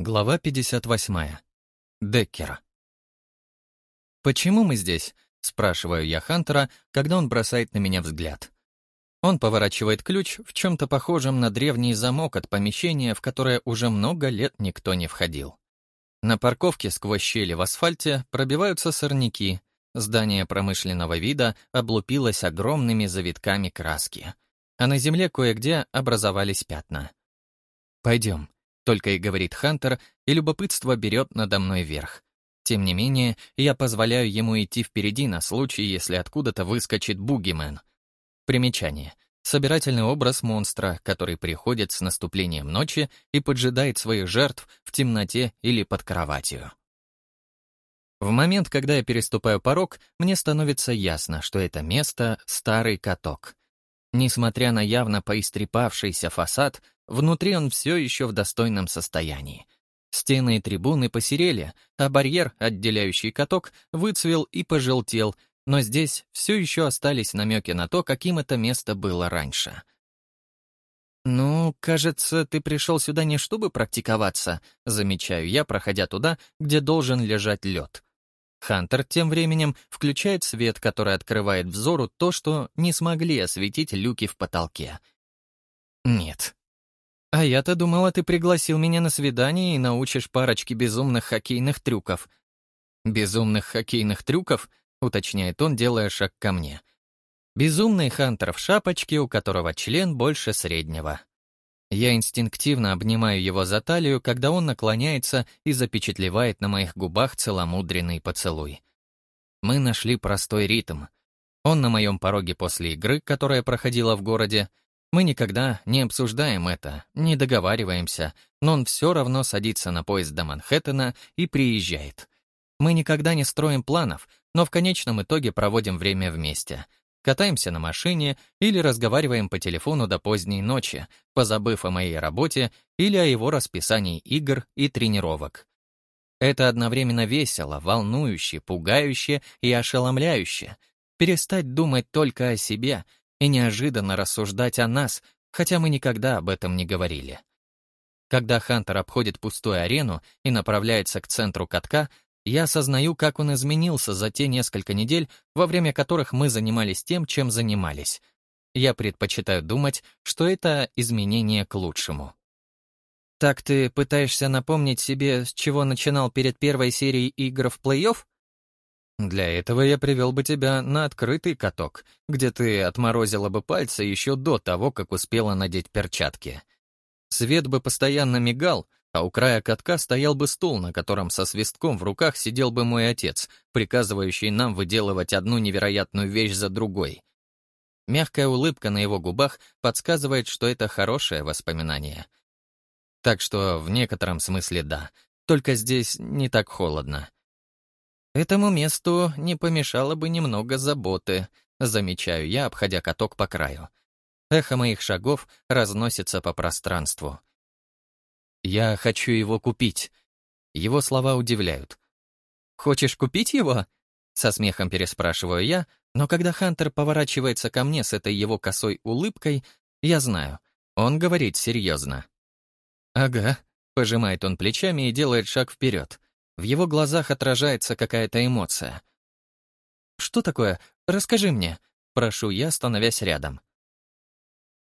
Глава 58. Деккер. «Почему мы здесь?» — спрашиваю я Хантера, когда он бросает на меня взгляд. Он поворачивает ключ в чем-то похожем на древний замок от помещения, в которое уже много лет никто не входил. На парковке сквозь щели в асфальте пробиваются сорняки. Здание промышленного вида облупилось огромными завитками краски. А на земле кое-где образовались пятна. «Пойдем», только и говорит Хантер, и любопытство берет надо мной верх. Тем не менее, я позволяю ему идти впереди на случай, если откуда-то выскочит бугимен. Примечание. Собирательный образ монстра, который приходит с наступлением ночи и поджидает своих жертв в темноте или под кроватью. В момент, когда я переступаю порог, мне становится ясно, что это место — старый каток. Несмотря на явно поистрепавшийся фасад, внутри он все еще в достойном состоянии. Стены и трибуны посерели, а барьер, отделяющий каток, выцвел и пожелтел, но здесь все еще остались намеки на то, каким это место было раньше. «Ну, кажется, ты пришел сюда не чтобы практиковаться», замечаю я, проходя туда, где должен лежать лед. Хантер тем временем включает свет, который открывает взору то, что не смогли осветить люки в потолке. Нет. А я-то думала, ты пригласил меня на свидание и научишь парочке безумных хоккейных трюков. Безумных хоккейных трюков, уточняет он, делая шаг ко мне. Безумный Хантер в шапочке, у которого член больше среднего. Я инстинктивно обнимаю его за талию, когда он наклоняется и запечатлевает на моих губах целомудренный поцелуй. Мы нашли простой ритм. Он на моем пороге после игры, которая проходила в городе. Мы никогда не обсуждаем это, не договариваемся, но он все равно садится на поезд до Манхэттена и приезжает. Мы никогда не строим планов, но в конечном итоге проводим время вместе — катаемся на машине или разговариваем по телефону до поздней ночи, позабыв о моей работе или о его расписании игр и тренировок. Это одновременно весело, волнующе, пугающе и ошеломляюще. Перестать думать только о себе и неожиданно рассуждать о нас, хотя мы никогда об этом не говорили. Когда Хантер обходит пустую арену и направляется к центру катка, я осознаю, как он изменился за те несколько недель, во время которых мы занимались тем, чем занимались. Я предпочитаю думать, что это изменение к лучшему. Так ты пытаешься напомнить себе, с чего начинал перед первой серией игр в плей-офф? Для этого я привел бы тебя на открытый каток, где ты отморозила бы пальцы еще до того, как успела надеть перчатки. Свет бы постоянно мигал, а у края катка стоял бы стул, на котором со свистком в руках сидел бы мой отец, приказывающий нам выделывать одну невероятную вещь за другой. Мягкая улыбка на его губах подсказывает, что это хорошее воспоминание. Так что в некотором смысле да, только здесь не так холодно. Этому месту не помешало бы немного заботы, замечаю я, обходя каток по краю. Эхо моих шагов разносится по пространству. «Я хочу его купить». Его слова удивляют. «Хочешь купить его?» Со смехом переспрашиваю я, но когда Хантер поворачивается ко мне с этой его косой улыбкой, я знаю, он говорит серьезно. «Ага», — пожимает он плечами и делает шаг вперед. В его глазах отражается какая-то эмоция. «Что такое? Расскажи мне», — прошу я, становясь рядом.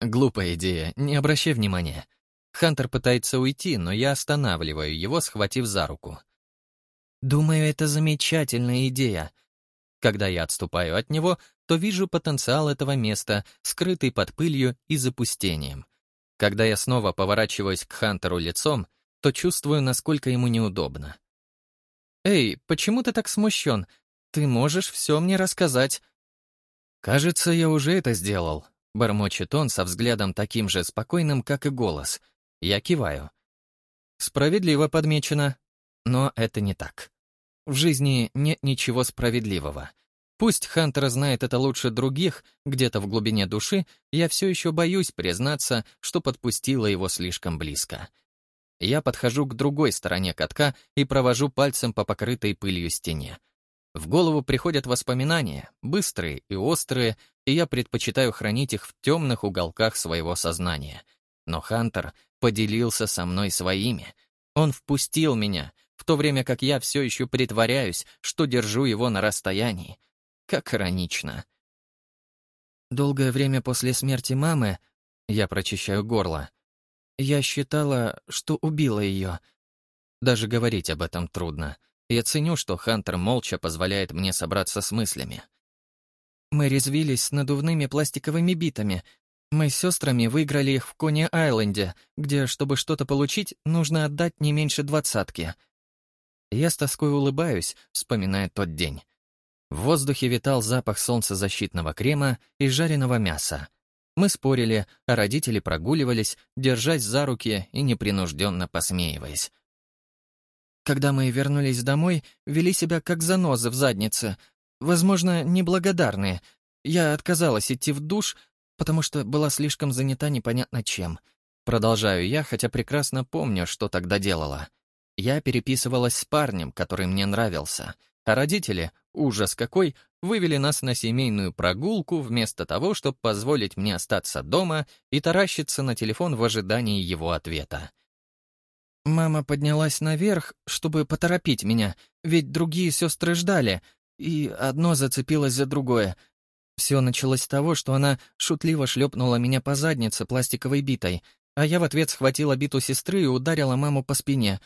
«Глупая идея, не обращай внимания», Хантер пытается уйти, но я останавливаю его, схватив за руку. «Думаю, это замечательная идея». Когда я отступаю от него, то вижу потенциал этого места, скрытый под пылью и запустением. Когда я снова поворачиваюсь к Хантеру лицом, то чувствую, насколько ему неудобно. «Эй, почему ты так смущен? Ты можешь все мне рассказать». «Кажется, я уже это сделал», — бормочет он со взглядом таким же спокойным, как и голос — я киваю. Справедливо подмечено. Но это не так. В жизни нет ничего справедливого. Пусть Хантер знает это лучше других, где-то в глубине души, я все еще боюсь признаться, что подпустила его слишком близко. Я подхожу к другой стороне катка и провожу пальцем по покрытой пылью стене. В голову приходят воспоминания, быстрые и острые, и я предпочитаю хранить их в темных уголках своего сознания. Но Хантер поделился со мной своими. Он впустил меня, в то время как я все еще притворяюсь, что держу его на расстоянии. Как иронично. Долгое время после смерти мамы я прочищаю горло. Я считала, что убила ее. Даже говорить об этом трудно. Я ценю, что Хантер молча позволяет мне собраться с мыслями. Мы резвились надувными пластиковыми битами. Мы с сестрами выиграли их в Кони-Айленде, где, чтобы что-то получить, нужно отдать не меньше двадцатки. Я с тоской улыбаюсь, вспоминая тот день. В воздухе витал запах солнцезащитного крема и жареного мяса. Мы спорили, а родители прогуливались, держась за руки и непринужденно посмеиваясь. Когда мы вернулись домой, вели себя как занозы в заднице. Возможно, неблагодарные. Я отказалась идти в душ, потому что была слишком занята непонятно чем. Продолжаю я, хотя прекрасно помню, что тогда делала. Я переписывалась с парнем, который мне нравился — а родители, ужас какой, вывели нас на семейную прогулку вместо того, чтобы позволить мне остаться дома и таращиться на телефон в ожидании его ответа. Мама поднялась наверх, чтобы поторопить меня, ведь другие сестры ждали, и одно зацепилось за другое. Все началось с того, что она шутливо шлепнула меня по заднице пластиковой битой, а я в ответ схватила биту сестры и ударила маму по спине.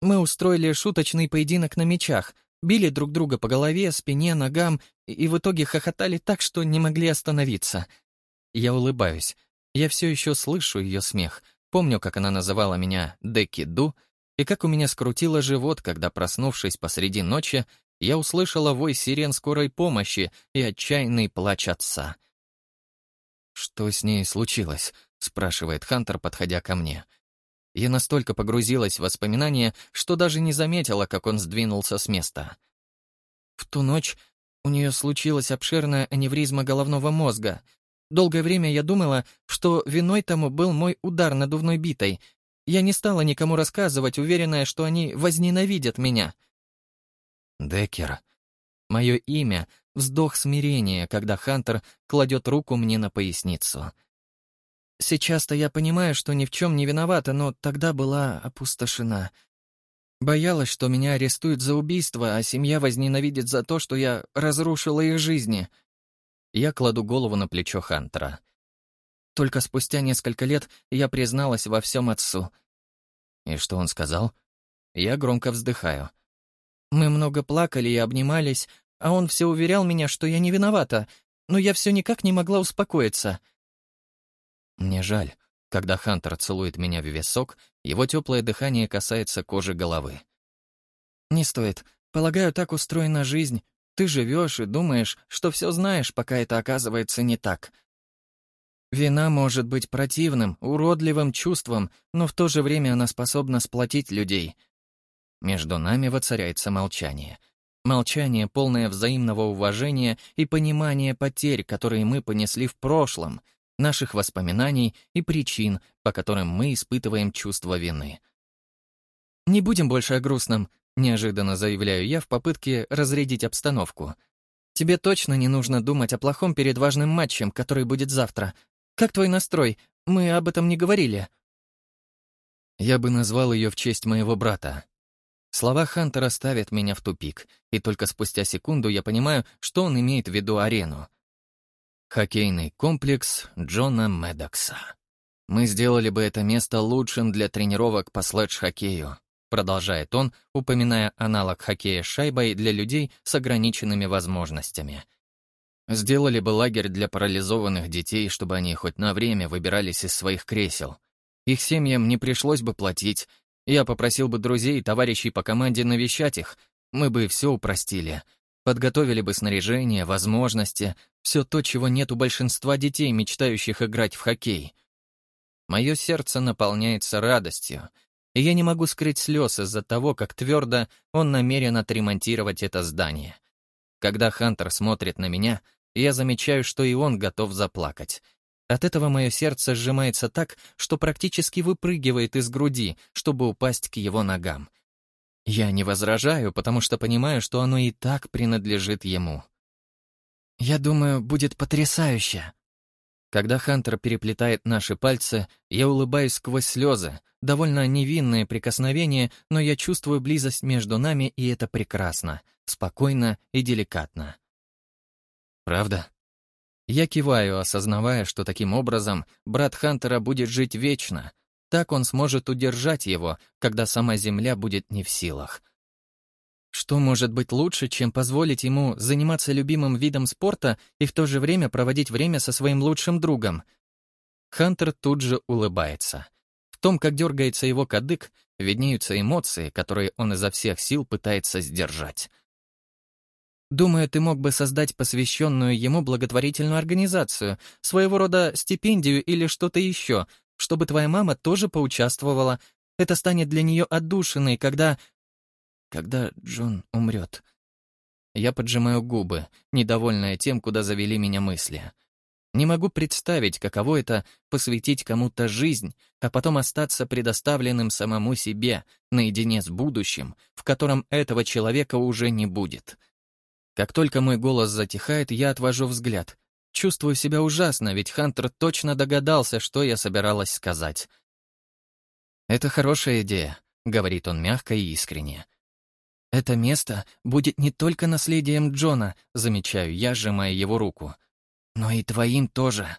Мы устроили шуточный поединок на мечах — били друг друга по голове, спине, ногам и в итоге хохотали так, что не могли остановиться. Я улыбаюсь. Я все еще слышу ее смех. Помню, как она называла меня Деки Ду, и как у меня скрутило живот, когда, проснувшись посреди ночи, я услышала вой сирен скорой помощи и отчаянный плач отца. «Что с ней случилось?» — спрашивает Хантер, подходя ко мне. — я настолько погрузилась в воспоминания, что даже не заметила, как он сдвинулся с места. В ту ночь у нее случилась обширная аневризма головного мозга. Долгое время я думала, что виной тому был мой удар надувной битой. Я не стала никому рассказывать, уверенная, что они возненавидят меня. Деккер. Мое имя — вздох смирения, когда Хантер кладет руку мне на поясницу — Сейчас-то я понимаю, что ни в чем не виновата, но тогда была опустошена. Боялась, что меня арестуют за убийство, а семья возненавидит за то, что я разрушила их жизни. Я кладу голову на плечо Хантера. Только спустя несколько лет я призналась во всем отцу. И что он сказал? Я громко вздыхаю. Мы много плакали и обнимались, а он все уверял меня, что я не виновата, но я все никак не могла успокоиться. Мне жаль. Когда Хантер целует меня в висок, его теплое дыхание касается кожи головы. «Не стоит. Полагаю, так устроена жизнь. Ты живешь и думаешь, что все знаешь, пока это оказывается не так. Вина может быть противным, уродливым чувством, но в то же время она способна сплотить людей». Между нами воцаряется молчание. Молчание, полное взаимного уважения и понимания потерь, которые мы понесли в прошлом — наших воспоминаний и причин, по которым мы испытываем чувство вины. «Не будем больше о грустном», — неожиданно заявляю я в попытке разрядить обстановку. «Тебе точно не нужно думать о плохом перед важным матчем, который будет завтра. Как твой настрой? Мы об этом не говорили». Я бы назвал ее в честь моего брата. Слова Хантера ставят меня в тупик, и только спустя секунду я понимаю, что он имеет в виду арену — Хоккейный комплекс Джона Медокса. «Мы сделали бы это место лучшим для тренировок по слэдж-хоккею», продолжает он, упоминая аналог хоккея шайбой для людей с ограниченными возможностями. «Сделали бы лагерь для парализованных детей, чтобы они хоть на время выбирались из своих кресел. Их семьям не пришлось бы платить. Я попросил бы друзей и товарищей по команде навещать их. Мы бы все упростили. Подготовили бы снаряжение, возможности, все то, чего нет у большинства детей, мечтающих играть в хоккей. Мое сердце наполняется радостью, и я не могу скрыть слез из-за того, как твердо он намерен отремонтировать это здание. Когда Хантер смотрит на меня, я замечаю, что и он готов заплакать. От этого мое сердце сжимается так, что практически выпрыгивает из груди, чтобы упасть к его ногам. Я не возражаю, потому что понимаю, что оно и так принадлежит ему. «Я думаю, будет потрясающе», Когда Хантер переплетает наши пальцы, я улыбаюсь сквозь слезы. Довольно невинное прикосновение, но я чувствую близость между нами, и это прекрасно, спокойно и деликатно. Правда? Я киваю, осознавая, что таким образом брат Хантера будет жить вечно. Так он сможет удержать его, когда сама Земля будет не в силах. Что может быть лучше, чем позволить ему заниматься любимым видом спорта и в то же время проводить время со своим лучшим другом? Хантер тут же улыбается. В том, как дергается его кадык, виднеются эмоции, которые он изо всех сил пытается сдержать. Думаю, ты мог бы создать посвященную ему благотворительную организацию, своего рода стипендию или что-то еще, чтобы твоя мама тоже поучаствовала. Это станет для нее отдушиной, когда когда Джон умрет. Я поджимаю губы, недовольная тем, куда завели меня мысли. Не могу представить, каково это — посвятить кому-то жизнь, а потом остаться предоставленным самому себе, наедине с будущим, в котором этого человека уже не будет. Как только мой голос затихает, я отвожу взгляд. Чувствую себя ужасно, ведь Хантер точно догадался, что я собиралась сказать. «Это хорошая идея», — говорит он мягко и искренне. «Это место будет не только наследием Джона», — замечаю я, сжимая его руку, «но и твоим тоже».